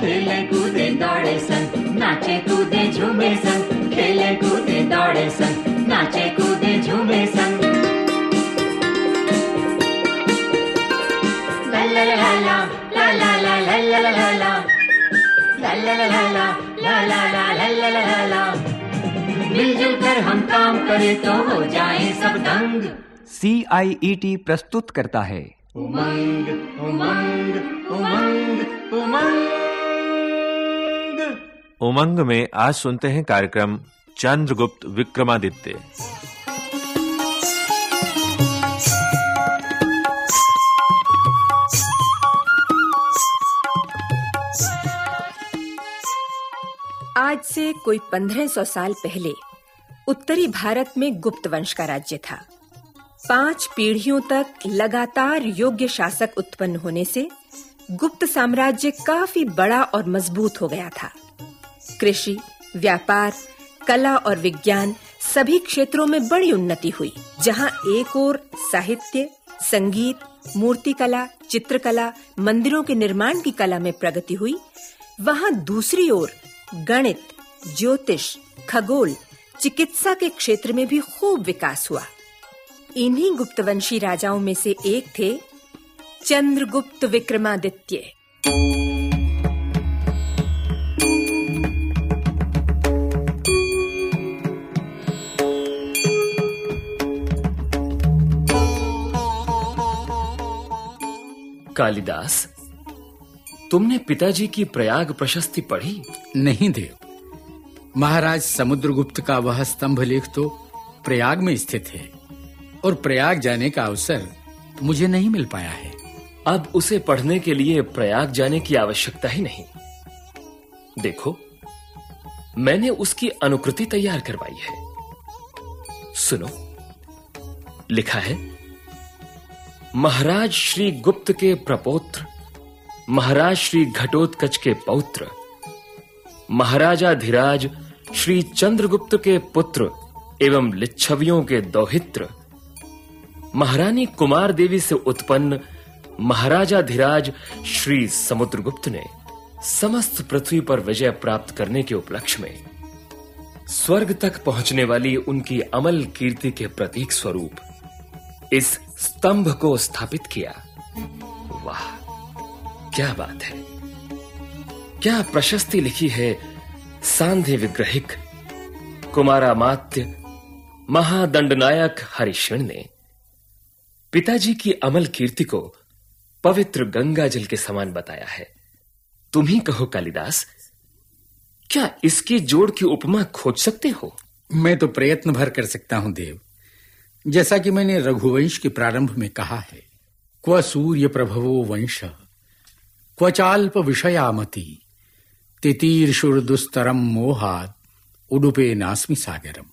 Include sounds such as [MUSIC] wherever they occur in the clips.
खेले कूदे दौड़े सन नाचे कूदे झूमे सन खेले कूदे दौड़े सन नाचे कूदे झूमे सन मिलजुल कर हम काम करें तो हो जाए सब दंग सी आई ई टी प्रस्तुत करता है। उमंग उमंग उमंग उमंग उमंग में आज सुनते हैं कार्यक्रम चंद्रगुप्त विक्रमादित्य। आज से कोई 1500 साल पहले उत्तरी भारत में गुप्त वंश का राज्य था। पाँच पीढ़ियों तक लगातार योग्य शासक उत्पन्न होने से गुप्त साम्राज्य काफ़ी बड़ा और मज़बूत हो गया था। कृषि, व्यापार, कला और विज्ञान सभी क्षेत्रों में बड़ी उन्नति हुई, जहाँ एक ओर साहित्य, संगीत, मूर्तिकला, चित्रकला, मंदिरों के निर्माण की कला में प्रगति हुई, वहाँ दूसरी ओर गणित, ज्योतिष, खगोल, चिकित्सा के क्षेत्र में भी खूब विकास हुआ। इन्हीं गुप्तवंशी राजाओं में से एक थे चंद्रगुप्त विक्रमादित्य। कालिदास तुमने पिताजी की प्रयाग प्रशस्ति पढ़ी? नहीं देव। महाराज समुद्रगुप्त का वह स्तंभ लेख तो प्रयाग में स्थित है। और प्रयाग जाने का अवसर मुझे नहीं मिल पाया है। अब उसे पढ़ने के लिए प्रयाग जाने की आवश्यकता ही नहीं। देखो, मैंने उसकी अनुकृति तैयार करवाई है। सुनो, लिखा है, महाराज श्री गुप्त के प्रपोत्र, महाराज श्री घटोत्कच के पौत्र, महाराजा धीराज श्री चंद्रगुप्त के पुत्र एवं लिच्छवियों के दौहित्र महारानी कुमार देवी से उत्पन्न महाराजा धीराज श्री समुद्रगुप्त ने समस्त पृथ्वी पर विजय प्राप्त करने के उपलक्ष्य में स्वर्ग तक पहुँचने वाली उनकी अमल कीर्ति के प्रतीक स्वरूप इस स्तंभ को स्थापित किया। वाह, क्या बात है। क्या प्रशस्ति लिखी है सांध्य विग्रहिक कुमारामात्य महादंडनायक हरिश्वन ने। पिताजी की अमल कीर्ति को पवित्र गंगा जल के समान बताया है। तुम ही कहो, कालिदास, क्या इसकी जोड़ की उपमा खोज सकते हो? मैं तो प्रयत्न भर कर सकता हूँ, देव। जैसा कि मैंने रघुवंश के प्रारंभ में कहा है, क्व सूर्य प्रभवो वंश क्वचाल्प विषयामति तितीर्षुर दुस्तरम मोहात, उडुपे नास्मि सागरम।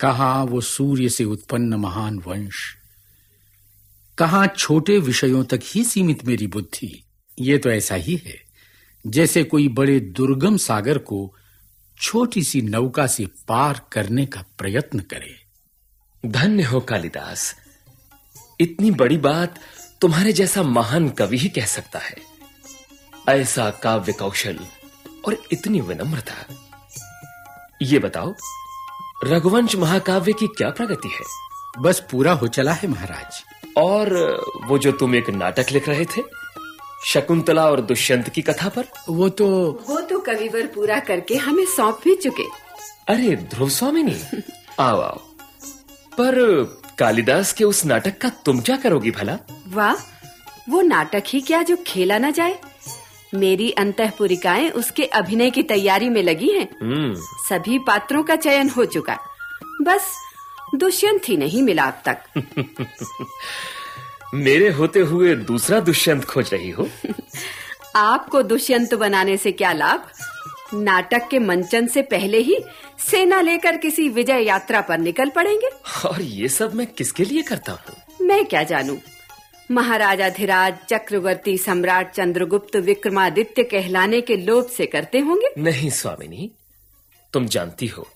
कहा वो सूर्य से उत्पन्न महान वंश? कहा छोटे विषयों तक ही सीमित मेरी बुद्धि? ये तो ऐसा ही है। जैसे कोई बड़े दुर्गम सागर को छोटी सी नौका से पार करने का प्रयत्न करे। धन्य हो कालिदास। इतनी बड़ी बात तुम्हारे जैसा महान कवि ही कह सकता है। ऐसा काव्य कौशल और इतनी विनम्रता। ये बताओ रघुवंश महाकाव्य की क्या प्रगति है? बस पूरा हो चला है महाराज। और वो जो तुम एक नाटक लिख रहे थे शकुंतला और दुष्यंत की कथा पर? वो तो वो तो कविवर पूरा करके हमें सौंप भी चुके। अरे ध्रुव स्वामिनी [LAUGHS] आओ आओ। पर कालिदास के उस नाटक का तुम क्या करोगी भला? वाह वो नाटक ही क्या जो खेला ना जाए? मेरी अंतःपुरिकाएँ उसके अभिनय की तैयारी में लगी हैं। हम्म। सभी पात्रों का चयन हो चुका। बस दुष्यंत ही नहीं मिला अब तक। [LAUGHS] मेरे होते हुए दूसरा दुष्यंत खोज रही हो? [LAUGHS] आपको दुष्यंत बनाने से क्या लाभ? नाटक के मंचन से पहले ही सेना लेकर किसी विजय यात्रा पर निकल पड़ेंगे। और ये सब मैं किसके लिए करता हूँ? मैं क्या जानू? महाराजा धीराज चक्रवर्ती सम्राट चंद्रगुप्त विक्रमादित्य कहलाने के लोभ से करते होंगे। नहीं स्वामिनी। तुम जानती हो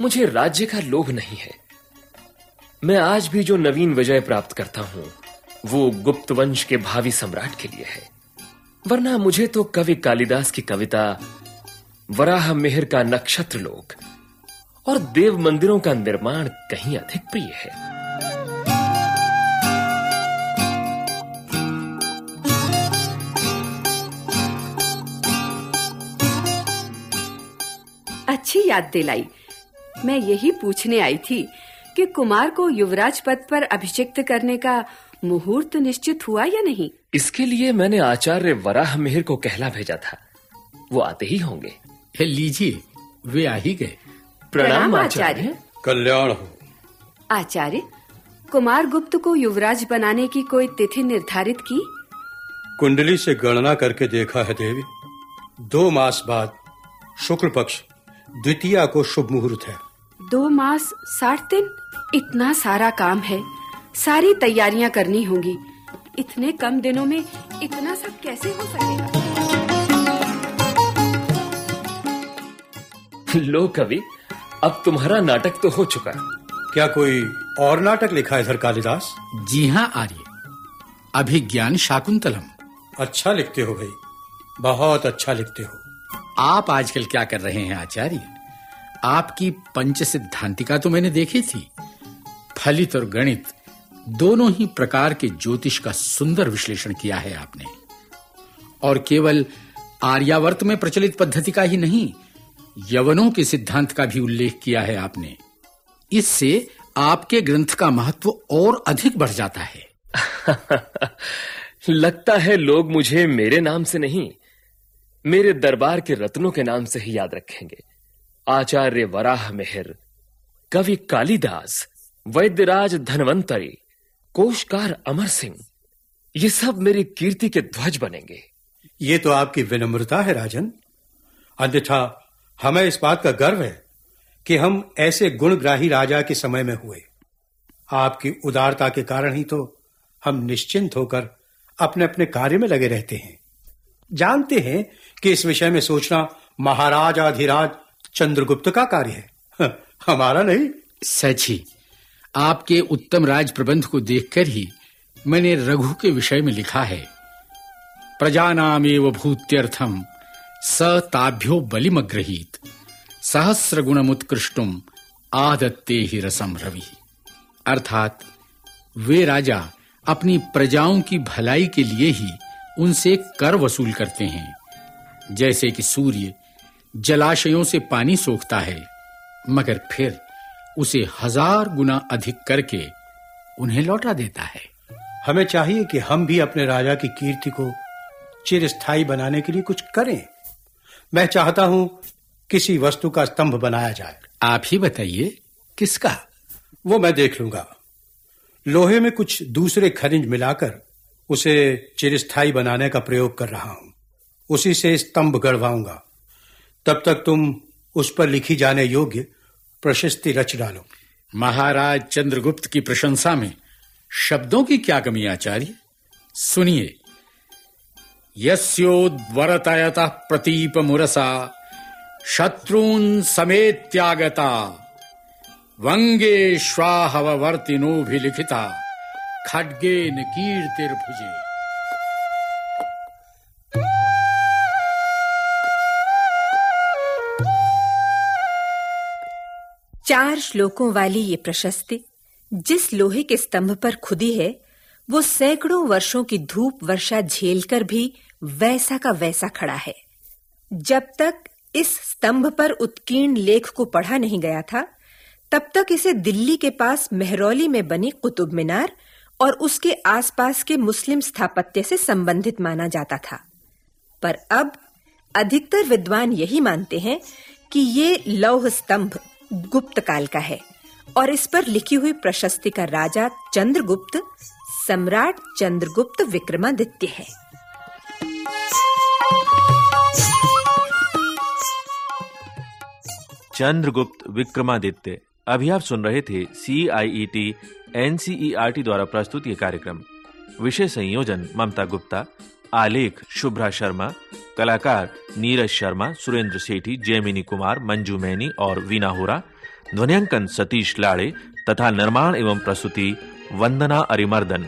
मुझे राज्य का लोभ नहीं है। मैं आज भी जो नवीन विजय प्राप्त करता हूँ, वो गुप्त वंश के भावी सम्राट के लिए है। वरना मुझे तो कवि कालिदास की कविता, वराह मेहर का नक्षत्र लोक और देव मंदिरों का निर्माण कहीं अधिक प्रिय है। अच्छी याद दिलाई। मैं यही पूछने आई थी कि कुमार को युवराज पद पर अभिषिक्त करने का मुहूर्त निश्चित हुआ या नहीं? इसके लिए मैंने आचार्य वराह मेहर को कहला भेजा था। वो आते ही होंगे। हे लीजिए वे आ ही गए। प्रणाम आचार्य। कल्याण हो। आचार्य कुमार गुप्त को युवराज बनाने की कोई तिथि निर्धारित की? कुंडली से गणना करके देखा है देवी। दो मास बाद शुक्ल पक्ष द्वितीया को शुभ मुहूर्त है। दो मास साठ दिन? इतना सारा काम है सारी तैयारियाँ करनी होंगी। इतने कम दिनों में इतना सब कैसे हो सकेगा? लो कवि अब तुम्हारा नाटक तो हो चुका। क्या कोई और नाटक लिखा है इधर कालिदास? जी हाँ आर्य। अभिज्ञान शाकुंतलम। अच्छा लिखते हो भाई बहुत अच्छा लिखते हो। आप आजकल क्या कर रहे हैं आचार्य? आपकी पंच सिद्धांतिका तो मैंने देखी थी। फलित और गणित दोनों ही प्रकार के ज्योतिष का सुंदर विश्लेषण किया है आपने। और केवल आर्यावर्त में प्रचलित पद्धति का ही नहीं, यवनों के सिद्धांत का भी उल्लेख किया है आपने। इससे आपके ग्रंथ का महत्व और अधिक बढ़ जाता है। [LAUGHS] लगता है लोग मुझे मेरे नाम से नहीं, मेरे दरबार के रत्नों के नाम से ही याद रखेंगे। आचार्य वराह मेहर, कवि कालिदास वैद्यराज धनवंतरी कोशकार अमर सिंह ये सब मेरी कीर्ति के ध्वज बनेंगे। ये तो आपकी विनम्रता है राजन। अन्यथा हमें इस बात का गर्व है कि हम ऐसे गुणग्राही राजा के समय में हुए। आपकी उदारता के कारण ही तो हम निश्चिंत होकर अपने अपने कार्य में लगे रहते हैं। जानते हैं कि इस विषय में सोचना महाराजाधिराज चंद्रगुप्त का कार्य है। [LAUGHS] हमारा नहीं। सच ही आपके उत्तम राज प्रबंध को देखकर ही मैंने रघु के विषय में लिखा है। प्रजानामेव भूत्यर्थम स ताभ्यो बलिमग्रहीत सहस्र गुणमुत्कृष्टुम आदत्ते ही रसम रवि। अर्थात, वे राजा अपनी प्रजाओं की भलाई के लिए ही उनसे कर वसूल करते हैं। जैसे कि सूर्य जलाशयों से पानी सोखता है, मगर फिर उसे हज़ार गुना अधिक करके उन्हें लौटा देता है। हमें चाहिए कि हम भी अपने राजा की कीर्ति को चिरस्थायी बनाने के लिए कुछ करें। मैं चाहता हूँ किसी वस्तु का स्तंभ बनाया जाए। आप ही बताइए किसका? वो मैं देख लूँगा। लोहे में कुछ दूसरे खनिज मिलाकर उसे चिरस्थायी बनाने का प्रयोग कर रहा हूँ। उसी से स्तंभ गढ़वाऊँगा। तब तक तुम उस पर लिखी जाने योग्य प्रशस्ति रच डालो। महाराज चंद्रगुप्त की प्रशंसा में शब्दों की क्या कमी आचार्य? सुनिए। यस्योद्वरतयतः प्रतीप मुरसा शत्रून् समेत्यागता वंगे श्वाहवर्तिनोभिलिखिता खड्गेन कीर्तिर्भुजे। चार श्लोकों वाली ये प्रशस्ति, जिस लोहे के स्तंभ पर खुदी है, वो सैकड़ों वर्षों की धूप वर्षा झेलकर भी वैसा का वैसा खड़ा है। जब तक इस स्तंभ पर उत्कीर्ण लेख को पढ़ा नहीं गया था, तब तक इसे दिल्ली के पास मेहरौली में बनी कुतुब मीनार और उसके आसपास के मुस्लिम स्थापत्य से संबंधित माना जाता था। पर अब अधिकतर विद्वान यही मानते हैं कि ये लौह स्तंभ गुप्त काल का है और इस पर लिखी हुई प्रशस्ति का राजा चंद्रगुप्त, सम्राट चंद्रगुप्त विक्रमादित्य है। चंद्रगुप्त विक्रमादित्य। अभी आप सुन रहे थे C I E T NCERT द्वारा प्रस्तुत ये कार्यक्रम। विषय संयोजन ममता गुप्ता, आलेख शुभ्रा शर्मा कलाकार नीरज शर्मा, सुरेंद्र सेठी जयमिनी कुमार, मंजू मैनी और वीना होरा, ध्वनियांकन सतीश लाड़े तथा निर्माण एवं प्रस्तुति वंदना अरिमर्दन।